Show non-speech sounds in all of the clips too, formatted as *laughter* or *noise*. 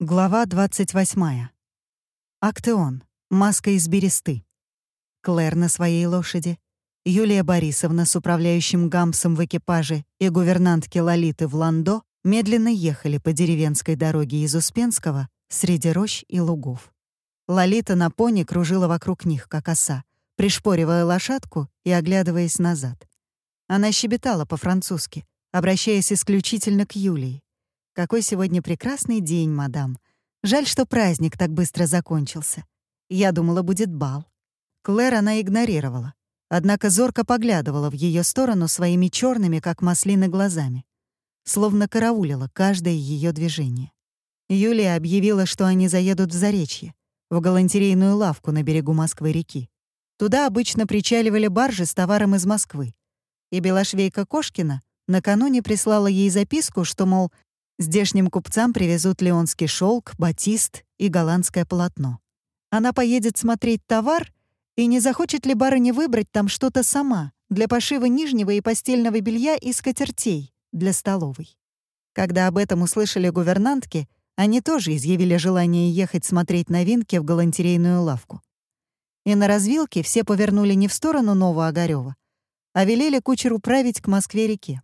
Глава 28. Актеон. Маска из бересты. Клэр на своей лошади. Юлия Борисовна с управляющим Гампсом в экипаже и гувернантки Лолиты в Ландо медленно ехали по деревенской дороге из Успенского среди рощ и лугов. Лолита на пони кружила вокруг них, как оса, пришпоривая лошадку и оглядываясь назад. Она щебетала по-французски, обращаясь исключительно к Юлии. Какой сегодня прекрасный день, мадам. Жаль, что праздник так быстро закончился. Я думала, будет бал. Клэр она игнорировала. Однако зорко поглядывала в ее сторону своими черными, как маслины, глазами. Словно караулила каждое ее движение. Юлия объявила, что они заедут в Заречье, в галантерейную лавку на берегу Москвы-реки. Туда обычно причаливали баржи с товаром из Москвы. И Белошвейка Кошкина накануне прислала ей записку, что, мол, Здешним купцам привезут леонский шелк, батист и голландское полотно. Она поедет смотреть товар и не захочет ли барыня выбрать там что-то сама для пошива нижнего и постельного белья и скатертей для столовой. Когда об этом услышали гувернантки, они тоже изъявили желание ехать смотреть новинки в галантерейную лавку. И на развилке все повернули не в сторону Новоогарёва, а велели кучеру править к Москве-реке.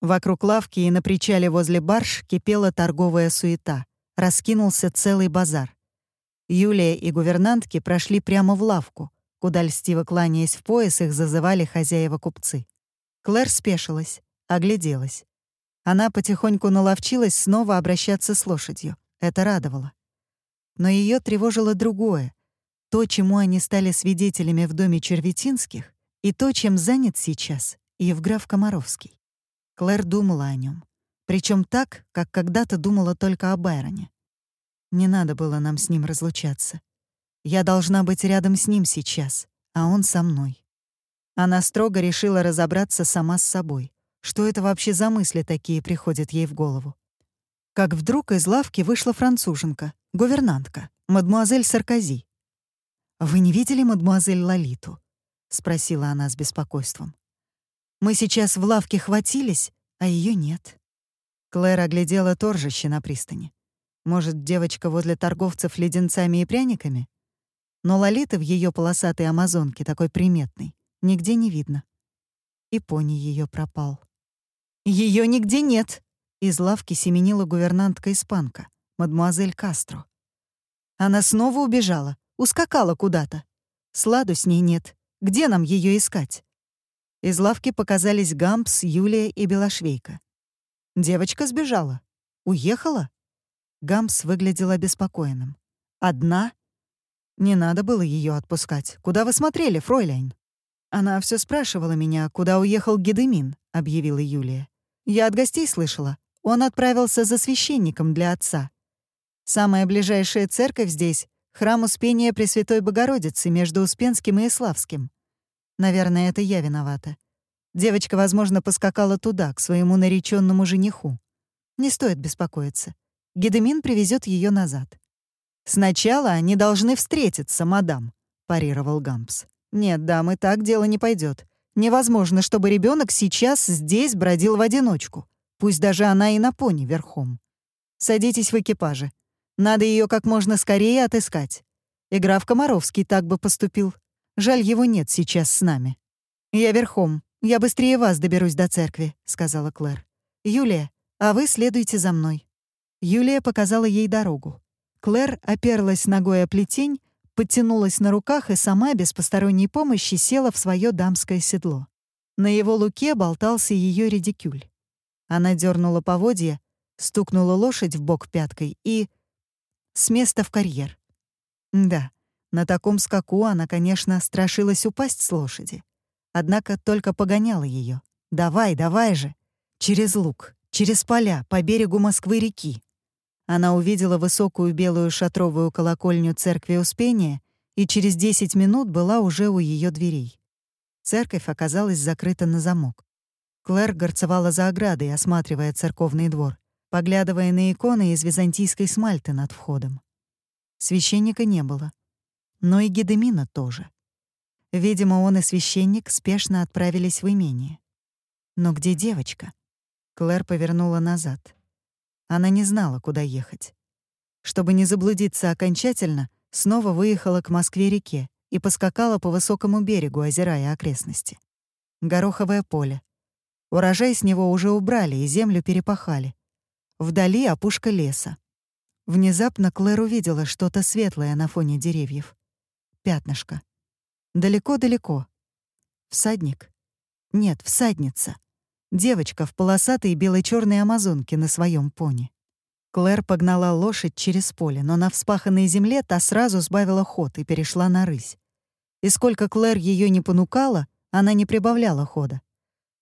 Вокруг лавки и на причале возле барж кипела торговая суета. Раскинулся целый базар. Юлия и гувернантки прошли прямо в лавку, куда, льстиво кланяясь в пояс, их зазывали хозяева-купцы. Клэр спешилась, огляделась. Она потихоньку наловчилась снова обращаться с лошадью. Это радовало. Но ее тревожило другое. То, чему они стали свидетелями в доме Черветинских, и то, чем занят сейчас Евграф Комаровский. Клэр думала о нем, причем так, как когда-то думала только о Байроне. Не надо было нам с ним разлучаться. Я должна быть рядом с ним сейчас, а он со мной. Она строго решила разобраться сама с собой. Что это вообще за мысли такие приходят ей в голову? Как вдруг из лавки вышла француженка, гувернантка, мадмуазель Саркози. «Вы не видели мадмуазель Лолиту?» — спросила она с беспокойством. Мы сейчас в лавке хватились, а ее нет. Клэр оглядела торжище на пристани. Может, девочка возле торговцев леденцами и пряниками? Но Лолиты в ее полосатой амазонке, такой приметной, нигде не видно. И пони ее пропал. Ее нигде нет!» Из лавки семенила гувернантка-испанка, мадмуазель Кастро. Она снова убежала, ускакала куда-то. Сладу с ней нет. Где нам ее искать? Из лавки показались Гампс, Юлия и Белошвейка. Девочка сбежала. Уехала? Гампс выглядел обеспокоенным. Одна? Не надо было ее отпускать. Куда вы смотрели, фройляйн? Она все спрашивала меня, куда уехал Гедемин, объявила Юлия. Я от гостей слышала. Он отправился за священником для отца. Самая ближайшая церковь здесь — храм Успения Пресвятой Богородицы между Успенским и Иславским. Наверное, это я виновата. Девочка, возможно, поскакала туда, к своему нареченному жениху. Не стоит беспокоиться. Гедемин привезет ее назад. «Сначала они должны встретиться, мадам», — парировал Гампс. «Нет, дамы, так дело не пойдет. Невозможно, чтобы ребенок сейчас здесь бродил в одиночку. Пусть даже она и на пони верхом. Садитесь в экипаже. Надо ее как можно скорее отыскать. Игра в Комаровский так бы поступил. Жаль, его нет сейчас с нами. Я верхом. Я быстрее вас доберусь до церкви», — сказала Клэр. «Юлия, а вы следуйте за мной». Юлия показала ей дорогу. Клэр оперлась ногой о плетень, подтянулась на руках и сама, без посторонней помощи, села в свое дамское седло. На его луке болтался ее редикюль. Она дернула поводья, стукнула лошадь в бок пяткой и... с места в карьер. Да, на таком скаку она, конечно, страшилась упасть с лошади. Однако только погоняла ее. «Давай, давай же!» Через луг, через поля, по берегу Москвы-реки. Она увидела высокую белую шатровую колокольню Церкви Успения и через 10 минут была уже у ее дверей. Церковь оказалась закрыта на замок. Клэр горцевала за оградой, осматривая церковный двор, поглядывая на иконы из византийской смальты над входом. Священника не было но и Гедемина тоже. Видимо, он и священник спешно отправились в имение. Но где девочка? Клэр повернула назад. Она не знала, куда ехать. Чтобы не заблудиться окончательно, снова выехала к Москве-реке и поскакала по высокому берегу, озирая окрестности. Гороховое поле. Урожай с него уже убрали и землю перепахали. Вдали опушка леса. Внезапно Клэр увидела что-то светлое на фоне деревьев. Пятнышко. Далеко-далеко. Всадник? Нет, всадница. Девочка в полосатой бело черной амазонке на своем пони. Клэр погнала лошадь через поле, но на вспаханной земле та сразу сбавила ход и перешла на рысь. И сколько Клэр ее не понукала, она не прибавляла хода.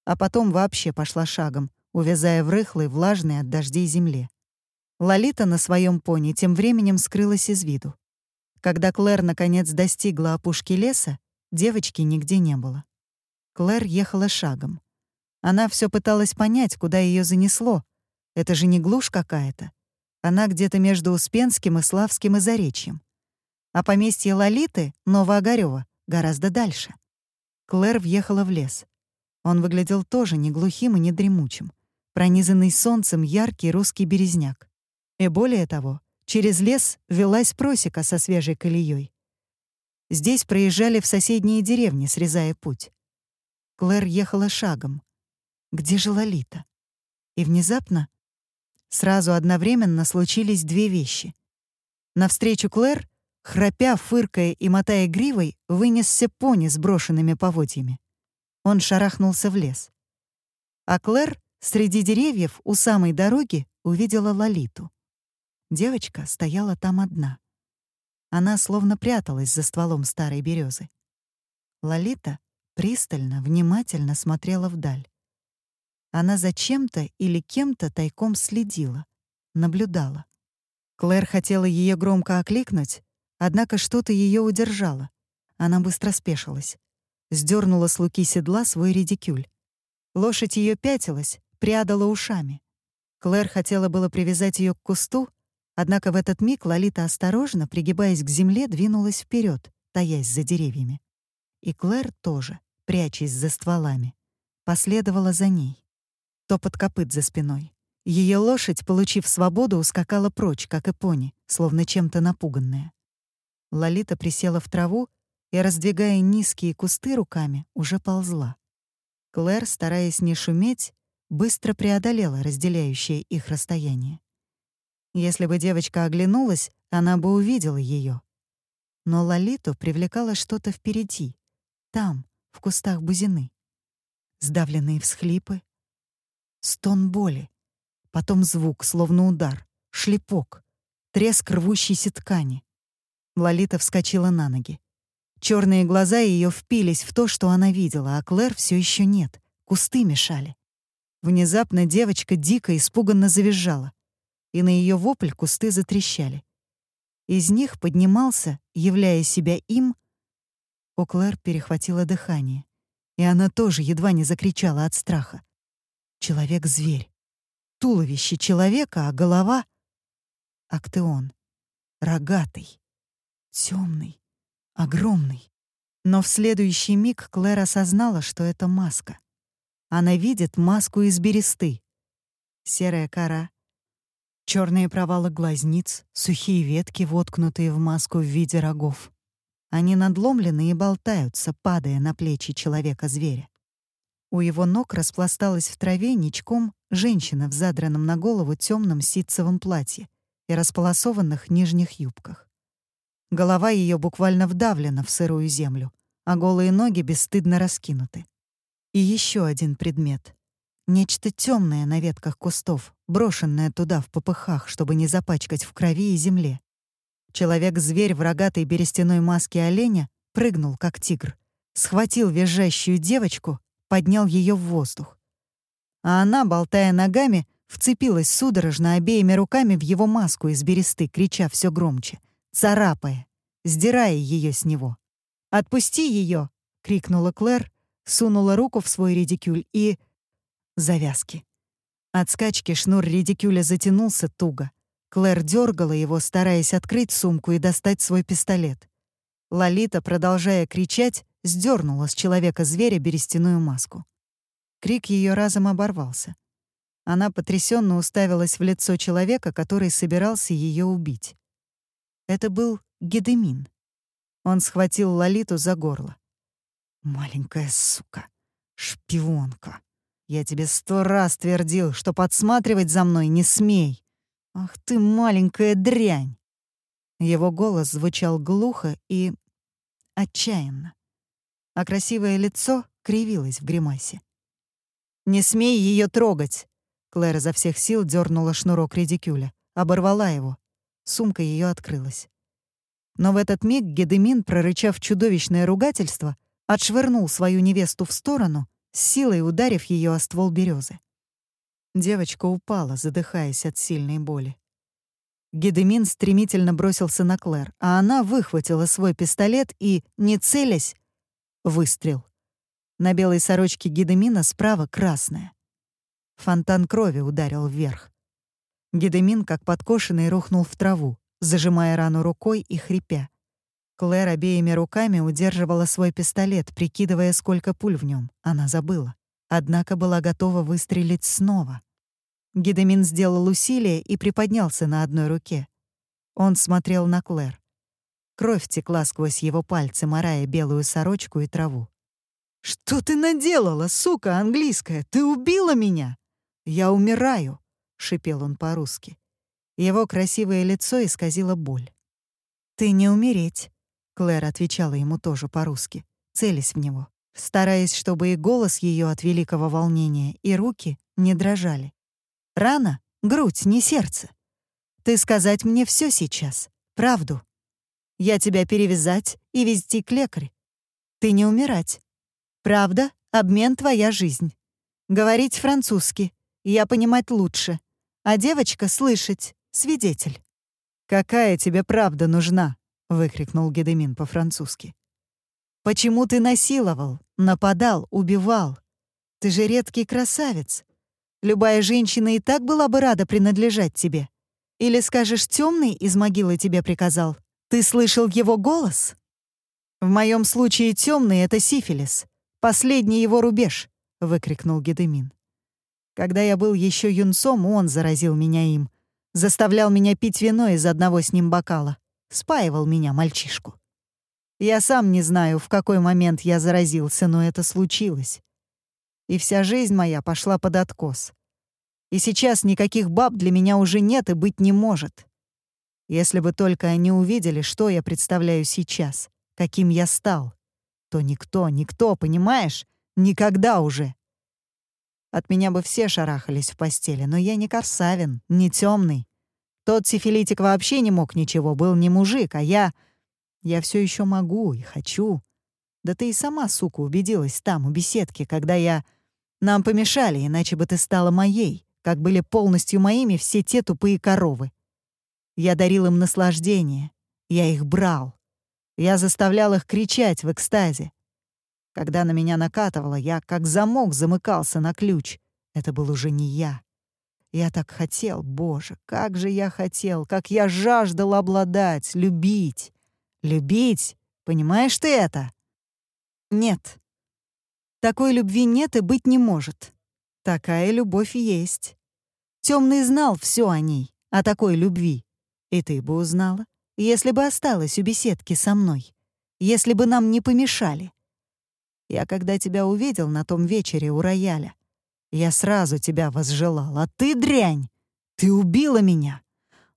А потом вообще пошла шагом, увязая в рыхлой, влажной от дождей земле. Лолита на своем пони тем временем скрылась из виду. Когда Клэр наконец достигла опушки леса, девочки нигде не было. Клэр ехала шагом. Она все пыталась понять, куда ее занесло. Это же не глушь какая-то. Она где-то между Успенским и Славским и Заречьем. А поместье Лолиты, Новоогарёва, гораздо дальше. Клэр въехала в лес. Он выглядел тоже не глухим и не дремучим. Пронизанный солнцем яркий русский березняк. И более того, через лес велась просека со свежей колеей. Здесь проезжали в соседние деревни, срезая путь. Клэр ехала шагом. Где же Лолита? И внезапно сразу одновременно случились две вещи. Навстречу Клэр, храпя, фыркая и мотая гривой, вынесся пони с брошенными поводьями. Он шарахнулся в лес. А Клэр среди деревьев у самой дороги увидела Лолиту. Девочка стояла там одна. Она словно пряталась за стволом старой березы. Лолита пристально, внимательно смотрела вдаль. Она за чем-то или кем-то тайком следила, наблюдала. Клэр хотела ее громко окликнуть, однако что-то ее удержало. Она быстро спешилась. Сдернула с луки седла свой редикюль. Лошадь ее пятилась, прядала ушами. Клэр хотела было привязать ее к кусту, однако в этот миг Лолита осторожно, пригибаясь к земле, двинулась вперед, таясь за деревьями. И Клэр тоже прячась за стволами, последовала за ней. Топот копыт за спиной. Ее лошадь, получив свободу, ускакала прочь, как и пони, словно чем-то напуганная. Лолита присела в траву и, раздвигая низкие кусты руками, уже ползла. Клэр, стараясь не шуметь, быстро преодолела разделяющее их расстояние. Если бы девочка оглянулась, она бы увидела ее. Но Лолиту привлекало что-то впереди, там, в кустах бузины. Сдавленные всхлипы, стон боли, потом звук, словно удар, шлепок, треск рвущейся ткани. Лолита вскочила на ноги. Черные глаза ее впились в то, что она видела, а Клэр все еще нет. Кусты мешали. Внезапно девочка дико испуганно завизжала, и на ее вопль кусты затрещали. Из них поднимался, являя себя им, у Клэр перехватило дыхание, и она тоже едва не закричала от страха. Человек-зверь. Туловище человека, а голова — Актеон. Рогатый, темный, огромный. Но в следующий миг Клэр осознала, что это маска. Она видит маску из бересты. Серая кора, черные провалы глазниц, сухие ветки, воткнутые в маску в виде рогов. Они надломлены и болтаются, падая на плечи человека-зверя. У его ног распласталась в траве ничком женщина в задранном на голову темном ситцевом платье и располосованных нижних юбках. Голова ее буквально вдавлена в сырую землю, а голые ноги бесстыдно раскинуты. И еще один предмет. Нечто темное на ветках кустов, брошенное туда в попыхах, чтобы не запачкать в крови и земле. Человек-зверь в рогатой берестяной маске оленя прыгнул, как тигр, схватил визжащую девочку, поднял ее в воздух. А она, болтая ногами, вцепилась судорожно обеими руками в его маску из бересты, крича все громче, царапая, сдирая ее с него. «Отпусти ее! крикнула Клэр, сунула руку в свой редикюль и... Завязки. От скачки шнур редикюля затянулся туго. Клэр дергала его, стараясь открыть сумку и достать свой пистолет. Лолита, продолжая кричать, сдернула с человека-зверя берестяную маску. Крик ее разом оборвался. Она потрясенно уставилась в лицо человека, который собирался ее убить. Это был Гедемин. Он схватил Лолиту за горло. «Маленькая сука, шпионка, я тебе сто раз твердил, что подсматривать за мной не смей. Ах ты, маленькая дрянь!» Его голос звучал глухо и отчаянно, а красивое лицо кривилось в гримасе. «Не смей ее трогать!» Клэр изо всех сил дернула шнурок редикюля, оборвала его. Сумка ее открылась. Но в этот миг Гедемин, прорычав чудовищное ругательство, отшвырнул свою невесту в сторону, силой ударив ее о ствол березы. Девочка упала, задыхаясь от сильной боли. Гедемин стремительно бросился на Клэр, а она выхватила свой пистолет и, не целясь, выстрел. На белой сорочке Гедемина справа красная. Фонтан крови ударил вверх. Гедемин, как подкошенный, рухнул в траву, зажимая рану рукой и хрипя. Клэр обеими руками удерживала свой пистолет, прикидывая, сколько пуль в нем. Она забыла. Однако была готова выстрелить снова. Гедемин сделал усилие и приподнялся на одной руке. Он смотрел на Клэр. Кровь текла сквозь его пальцы, морая белую сорочку и траву. «Что ты наделала, сука английская? Ты убила меня!» «Я умираю», — шипел он по-русски. Его красивое лицо исказило боль. «Ты не умереть», — Клэр отвечала ему тоже по-русски, целясь в него, стараясь, чтобы и голос ее от великого волнения, и руки не дрожали. «Рана — грудь, не сердце. Ты сказать мне все сейчас, правду. Я тебя перевязать и везти к лекарю. Ты не умирать. Правда, обмен твоя жизнь. Говорить французски, я понимать лучше, а девочка слышать, свидетель. «Какая тебе правда нужна?» — выкрикнул Гедемин по-французски. «Почему ты насиловал, нападал, убивал? Ты же редкий красавец. Любая женщина и так была бы рада принадлежать тебе. Или скажешь, темный из могилы тебе приказал? Ты слышал его голос? В моем случае темный это сифилис, последний его рубеж, выкрикнул Гедемин. Когда я был еще юнцом, он заразил меня им. Заставлял меня пить вино из одного с ним бокала. Спаивал меня, мальчишку. Я сам не знаю, в какой момент я заразился, но это случилось. И вся жизнь моя пошла под откос. И сейчас никаких баб для меня уже нет и быть не может. Если бы только они увидели, что я представляю сейчас, каким я стал, то никто, никто, понимаешь, никогда уже от меня бы все шарахались в постели, но я не корсавин, не темный. Тот сифилитик вообще не мог ничего, был не мужик, а я... Я все еще могу и хочу. Да ты и сама, сука, убедилась там, у беседки, когда я... Нам помешали, иначе бы ты стала моей, как были полностью моими все те тупые коровы. Я дарил им наслаждение, я их брал. Я заставлял их кричать в экстазе. Когда на меня накатывало, я как замок замыкался на ключ. Это был уже не я. Я так хотел, боже, как же я хотел, как я жаждал обладать, любить. Любить, понимаешь ты это? Нет. Такой любви нет и быть не может. Такая любовь есть. Темный знал все о ней, о такой любви. И ты бы узнала, если бы осталась у беседки со мной, если бы нам не помешали. Я когда тебя увидел на том вечере у рояля, я сразу тебя возжелал, а ты дрянь! Ты убила меня!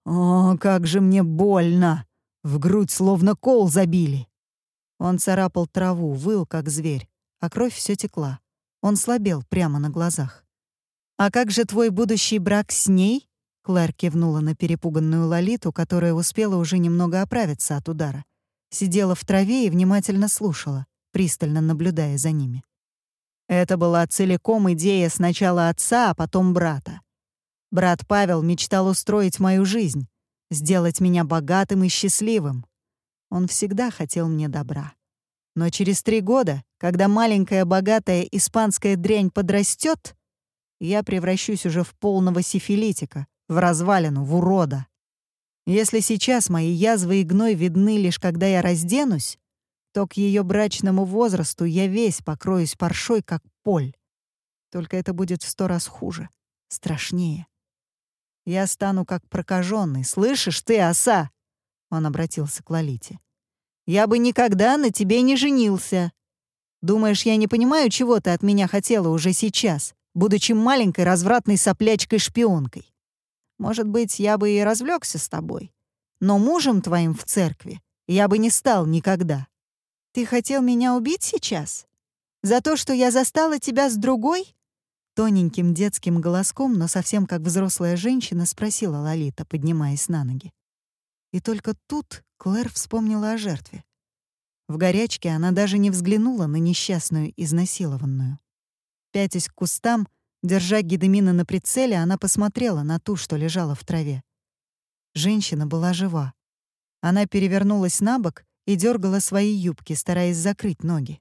О, как же мне больно! В грудь словно кол забили!» Он царапал траву, выл, как зверь, а кровь все текла. Он слабел прямо на глазах. «А как же твой будущий брак с ней?» Клэр кивнула на перепуганную Лолиту, которая успела уже немного оправиться от удара. Сидела в траве и внимательно слушала пристально наблюдая за ними. Это была целиком идея сначала отца, а потом брата. Брат Павел мечтал устроить мою жизнь, сделать меня богатым и счастливым. Он всегда хотел мне добра. Но через три года, когда маленькая богатая испанская дрянь подрастет, я превращусь уже в полного сифилитика, в развалину, в урода. Если сейчас мои язвы и гной видны лишь когда я разденусь, то к ее брачному возрасту я весь покроюсь паршой, как поль. Только это будет в сто раз хуже. страшнее. Я стану как прокаженный. Слышишь ты, оса?» Он обратился к Лолите. «Я бы никогда на тебе не женился. Думаешь, я не понимаю, чего ты от меня хотела уже сейчас, будучи маленькой развратной соплячкой-шпионкой? Может быть, я бы и развлекся с тобой. Но мужем твоим в церкви я бы не стал никогда. Ты хотел меня убить сейчас? За то, что я застала тебя с другой?» Тоненьким детским голоском, но совсем как взрослая женщина, спросила Лолита, поднимаясь на ноги. И только тут Клэр вспомнила о жертве. В горячке она даже не взглянула на несчастную изнасилованную. Пятясь к кустам, держа Гедемина на прицеле, она посмотрела на ту, что лежала в траве. Женщина была жива. Она перевернулась на бок и дергала свои юбки, стараясь закрыть ноги.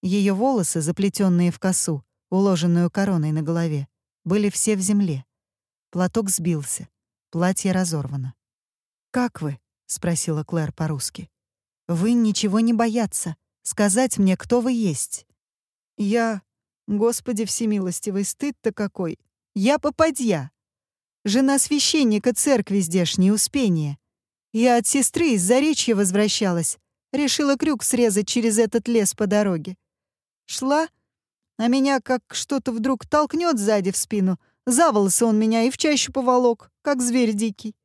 Ее волосы, заплетенные в косу, уложенную короной на голове, были все в земле. Платок сбился, платье разорвано. «Как вы?» — спросила Клэр по-русски. «Вы ничего не бояться. Сказать мне, кто вы есть». «Я... Господи всемилостивый, стыд-то какой! Я попадья! Жена священника церкви здешней, Успения. Я от сестры из Заречья возвращалась. Решила крюк срезать через этот лес по дороге. Шла, а меня как что-то вдруг толкнет сзади в спину. За он меня и в чащу поволок, как зверь дикий.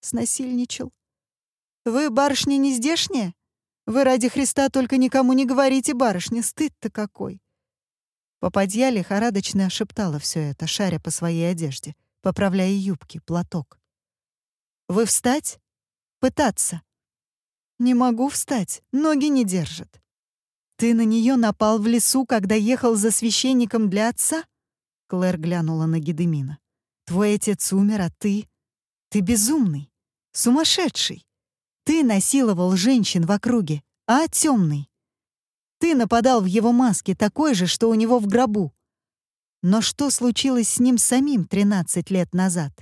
Снасильничал. «Вы, барышня, не здешняя? Вы ради Христа только никому не говорите, барышня, стыд-то какой!» Попадья лихорадочно шептала все это, шаря по своей одежде, поправляя юбки, платок. «Вы встать? Пытаться?» «Не могу встать, ноги не держат». «Ты на нее напал в лесу, когда ехал за священником для отца?» Клэр глянула на Гедемина. «Твой отец умер, а ты... Ты безумный, сумасшедший. Ты насиловал женщин в округе, а темный. Ты нападал в его маске, такой же, что у него в гробу. Но что случилось с ним самим 13 лет назад?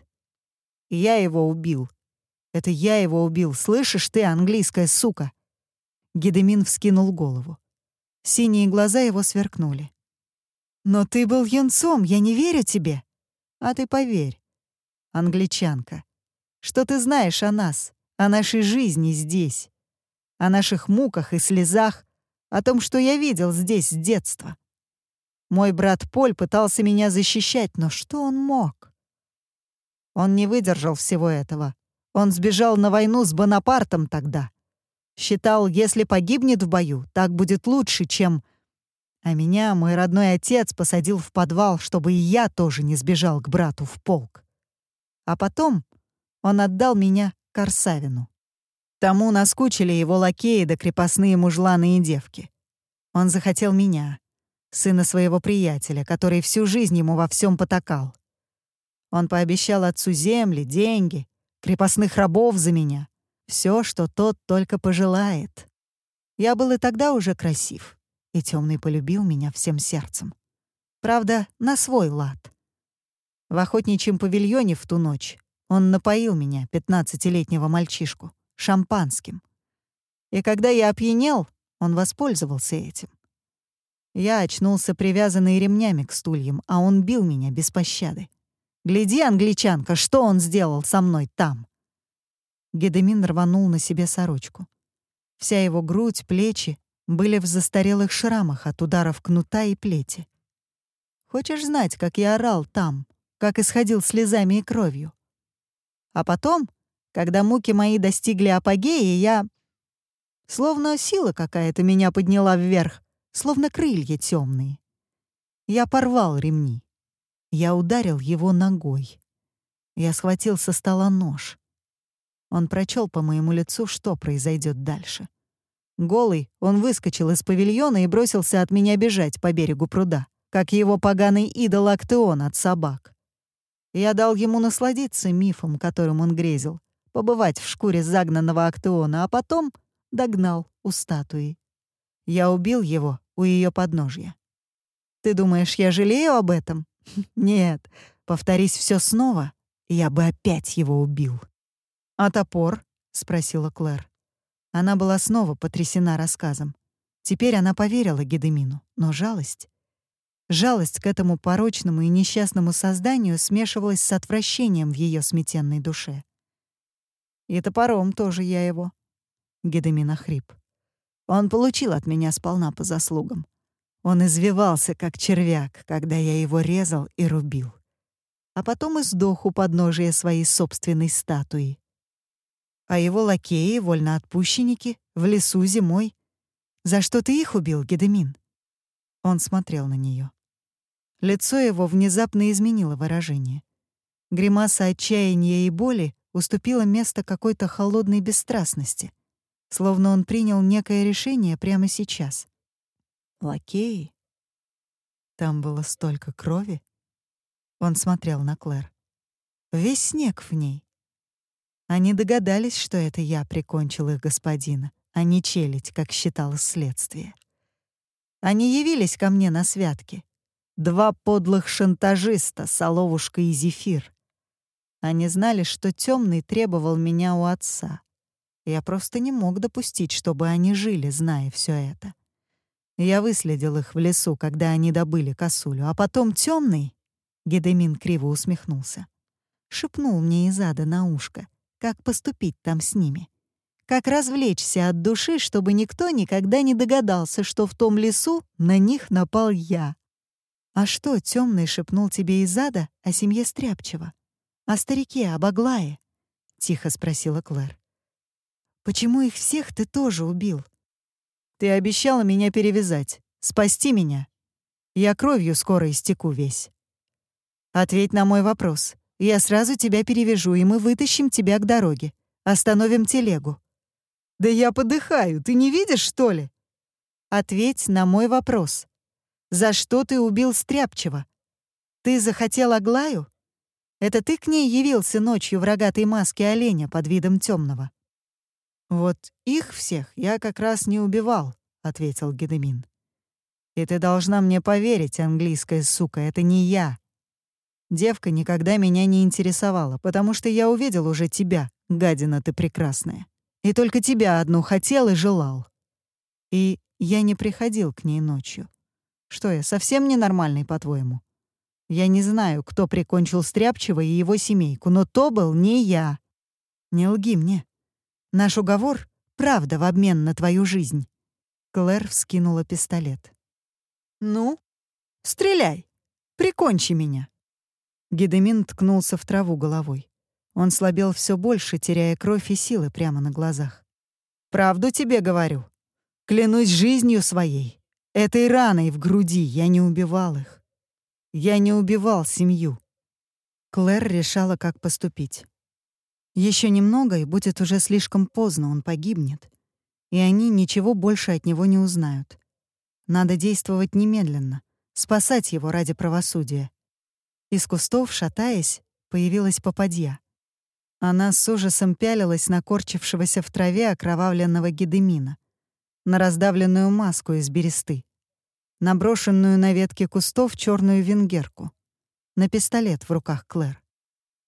Я его убил. Это я его убил, слышишь ты, английская сука?» Гедемин вскинул голову. Синие глаза его сверкнули. «Но ты был юнцом, я не верю тебе. А ты поверь, англичанка. Что ты знаешь о нас, о нашей жизни здесь, о наших муках и слезах, о том, что я видел здесь с детства? Мой брат Поль пытался меня защищать, но что он мог? Он не выдержал всего этого. Он сбежал на войну с Бонапартом тогда. Считал, если погибнет в бою, так будет лучше, чем... А меня мой родной отец посадил в подвал, чтобы и я тоже не сбежал к брату в полк. А потом он отдал меня Корсавину. Тому наскучили его лакеи да крепостные мужланы и девки. Он захотел меня, сына своего приятеля, который всю жизнь ему во всем потакал. Он пообещал отцу земли, деньги, крепостных рабов за меня, все, что тот только пожелает. Я был и тогда уже красив, и темный полюбил меня всем сердцем. Правда, на свой лад. В охотничьем павильоне в ту ночь он напоил меня, пятнадцатилетнего мальчишку, шампанским. И когда я опьянел, он воспользовался этим. Я очнулся привязанный ремнями к стульям, а он бил меня без пощады. «Гляди, англичанка, что он сделал со мной там!» Гедемин рванул на себе сорочку. Вся его грудь, плечи были в застарелых шрамах от ударов кнута и плети. Хочешь знать, как я орал там, как исходил слезами и кровью? А потом, когда муки мои достигли апогея, я... Словно сила какая-то меня подняла вверх, словно крылья темные. Я порвал ремни. Я ударил его ногой. Я схватил со стола нож. Он прочел по моему лицу, что произойдет дальше. Голый, он выскочил из павильона и бросился от меня бежать по берегу пруда, как его поганый идол Актеон от собак. Я дал ему насладиться мифом, которым он грезил, побывать в шкуре загнанного Актеона, а потом догнал у статуи. Я убил его у ее подножья. Ты думаешь, я жалею об этом? *laughs* Нет, повторись все снова, я бы опять его убил. «А топор?» — спросила Клэр. Она была снова потрясена рассказом. Теперь она поверила Гедемину, но жалость... Жалость к этому порочному и несчастному созданию смешивалась с отвращением в ее сметенной душе. «И топором тоже я его», — Гедемин охрип. «Он получил от меня сполна по заслугам. Он извивался, как червяк, когда я его резал и рубил. А потом и сдох у подножия своей собственной статуи. А его лакеи, вольноотпущенники, в лесу зимой. За что ты их убил, Гедемин?» Он смотрел на нее. Лицо его внезапно изменило выражение. Гримаса отчаяния и боли уступила место какой-то холодной бесстрастности, словно он принял некое решение прямо сейчас. Лакеи? Там было столько крови. Он смотрел на Клэр. Весь снег в ней. Они догадались, что это я прикончил их господина, а не челядь, как считало следствие. Они явились ко мне на святке, Два подлых шантажиста, Соловушка и Зефир. Они знали, что темный требовал меня у отца. Я просто не мог допустить, чтобы они жили, зная все это. Я выследил их в лесу, когда они добыли косулю, а потом темный, Гедемин криво усмехнулся, шепнул мне из ада на ушко, как поступить там с ними. Как развлечься от души, чтобы никто никогда не догадался, что в том лесу на них напал я. «А что темный шепнул тебе из ада о семье Стряпчева? О старике, об Аглае?» — тихо спросила Клэр. «Почему их всех ты тоже убил?» «Ты обещала меня перевязать, спасти меня. Я кровью скоро истеку весь». «Ответь на мой вопрос. Я сразу тебя перевяжу, и мы вытащим тебя к дороге. Остановим телегу». «Да я подыхаю, ты не видишь, что ли?» «Ответь на мой вопрос. За что ты убил Стряпчева? Ты захотел Аглаю? Это ты к ней явился ночью в рогатой маске оленя под видом темного. Вот их всех я как раз не убивал, ответил Гедемин. И ты должна мне поверить, английская сука, это не я. Девка никогда меня не интересовала, потому что я увидел уже тебя, гадина ты прекрасная. И только тебя одну хотел и желал. И я не приходил к ней ночью. Что я, совсем ненормальный, по-твоему? Я не знаю, кто прикончил Стряпчего и его семейку, но то был не я. Не лги мне. Наш уговор — правда в обмен на твою жизнь. Клэр вскинула пистолет. «Ну, стреляй! Прикончи меня!» Гедемин ткнулся в траву головой. Он слабел все больше, теряя кровь и силы прямо на глазах. «Правду тебе говорю. Клянусь жизнью своей. Этой раной в груди я не убивал их. Я не убивал семью. Клэр решала, как поступить. Еще немного, и будет уже слишком поздно, он погибнет. И они ничего больше от него не узнают. Надо действовать немедленно, спасать его ради правосудия. Из кустов, шатаясь, появилась попадья. Она с ужасом пялилась на корчившегося в траве окровавленного гидемина на раздавленную маску из бересты, на брошенную на ветке кустов черную венгерку, на пистолет в руках Клэр.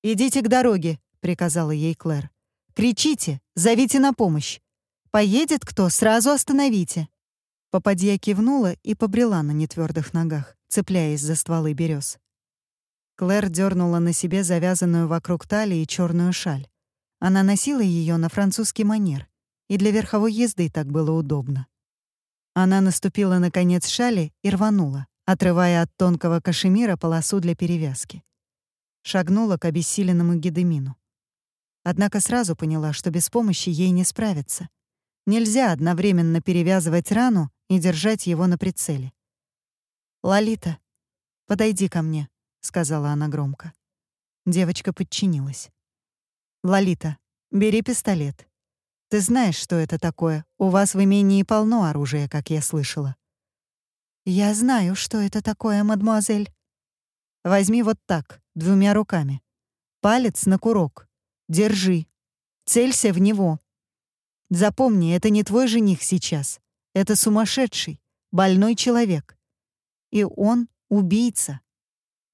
«Идите к дороге», — приказала ей Клэр. «Кричите, зовите на помощь. Поедет кто, сразу остановите». Попадья кивнула и побрела на нетвердых ногах, цепляясь за стволы берез. Клэр дернула на себе завязанную вокруг талии черную шаль. Она носила ее на французский манер, и для верховой езды так было удобно. Она наступила на конец шали и рванула, отрывая от тонкого кашемира полосу для перевязки. Шагнула к обессиленному Гедемину. Однако сразу поняла, что без помощи ей не справиться. Нельзя одновременно перевязывать рану и держать его на прицеле. «Лолита, подойди ко мне», — сказала она громко. Девочка подчинилась. «Лолита, бери пистолет. Ты знаешь, что это такое. У вас в имении полно оружия, как я слышала». «Я знаю, что это такое, мадемуазель». «Возьми вот так, двумя руками. Палец на курок. Держи. Целься в него. Запомни, это не твой жених сейчас. Это сумасшедший, больной человек. И он — убийца.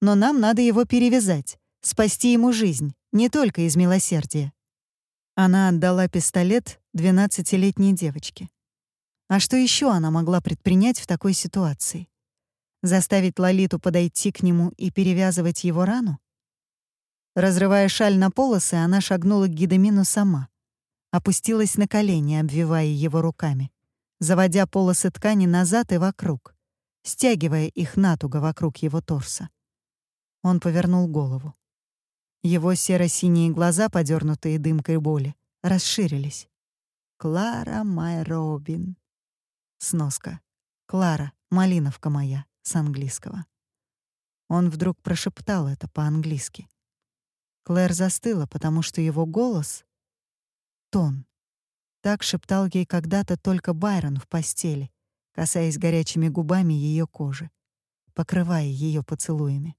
Но нам надо его перевязать, спасти ему жизнь, не только из милосердия. Она отдала пистолет двенадцатилетней девочке. А что еще она могла предпринять в такой ситуации? Заставить Лолиту подойти к нему и перевязывать его рану? Разрывая шаль на полосы, она шагнула к Гидемину сама. Опустилась на колени, обвивая его руками, заводя полосы ткани назад и вокруг, стягивая их натуго вокруг его торса. Он повернул голову. Его серо-синие глаза, подернутые дымкой боли, расширились. «Клара май Робин». Сноска. «Клара, малиновка моя» с английского. Он вдруг прошептал это по-английски. Клэр застыла, потому что его голос — тон. Так шептал ей когда-то только Байрон в постели, касаясь горячими губами ее кожи, покрывая ее поцелуями.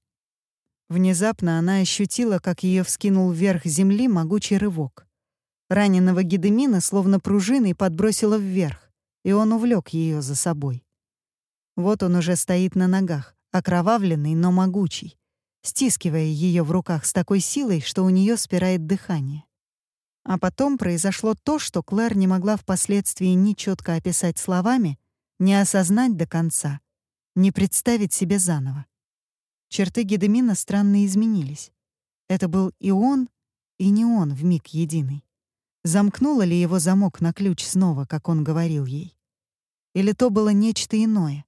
Внезапно она ощутила, как ее вскинул вверх земли могучий рывок. Раненого Гедемина словно пружиной подбросило вверх, и он увлек ее за собой. Вот он уже стоит на ногах, окровавленный, но могучий, стискивая ее в руках с такой силой, что у нее спирает дыхание. А потом произошло то, что Клэр не могла впоследствии ни четко описать словами, ни осознать до конца, ни представить себе заново. Черты Гедемина странно изменились. Это был и он, и не он в миг единый. Замкнуло ли его замок на ключ снова, как он говорил ей? Или то было нечто иное,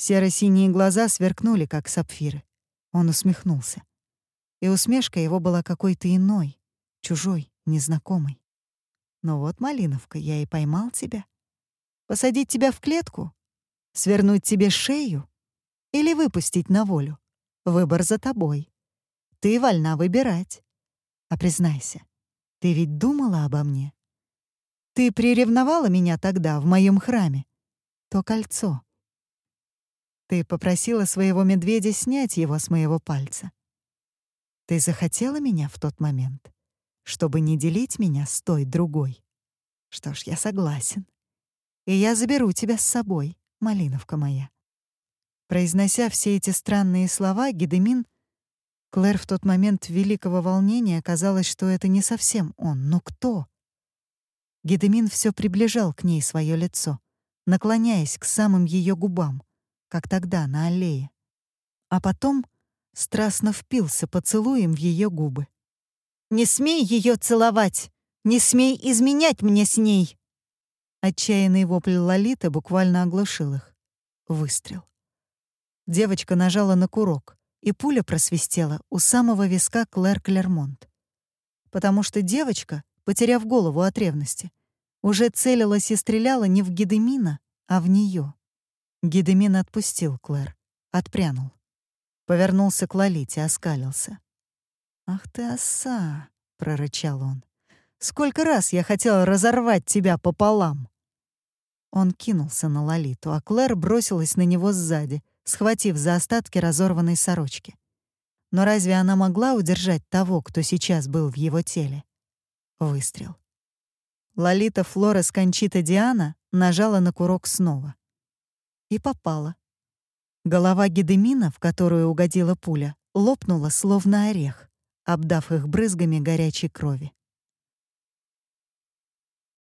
Серо-синие глаза сверкнули, как сапфиры. Он усмехнулся. И усмешка его была какой-то иной, чужой, незнакомой. «Ну вот, Малиновка, я и поймал тебя. Посадить тебя в клетку? Свернуть тебе шею? Или выпустить на волю? Выбор за тобой. Ты вольна выбирать. А признайся, ты ведь думала обо мне? Ты приревновала меня тогда в моем храме? То кольцо, ты попросила своего медведя снять его с моего пальца. Ты захотела меня в тот момент, чтобы не делить меня с той другой. Что ж, я согласен. И я заберу тебя с собой, малиновка моя. Произнося все эти странные слова, Гедемин, Клэр в тот момент великого волнения казалось, что это не совсем он, но кто? Гедемин все приближал к ней свое лицо, наклоняясь к самым ее губам, как тогда на аллее. А потом страстно впился поцелуем в ее губы. «Не смей ее целовать! Не смей изменять мне с ней!» Отчаянный вопль Лолиты буквально оглушил их. Выстрел. Девочка нажала на курок, и пуля просвистела у самого виска Клэр Клермонт. Потому что девочка, потеряв голову от ревности, уже целилась и стреляла не в Гедемина, а в нее. Гидемин отпустил Клэр, отпрянул. Повернулся к Лолите, оскалился. «Ах ты оса!» — прорычал он. «Сколько раз я хотел разорвать тебя пополам!» Он кинулся на Лолиту, а Клэр бросилась на него сзади, схватив за остатки разорванной сорочки. Но разве она могла удержать того, кто сейчас был в его теле? Выстрел. Лолита Флорес Кончита Диана нажала на курок снова и попала. Голова Гедемина, в которую угодила пуля, лопнула, словно орех, обдав их брызгами горячей крови.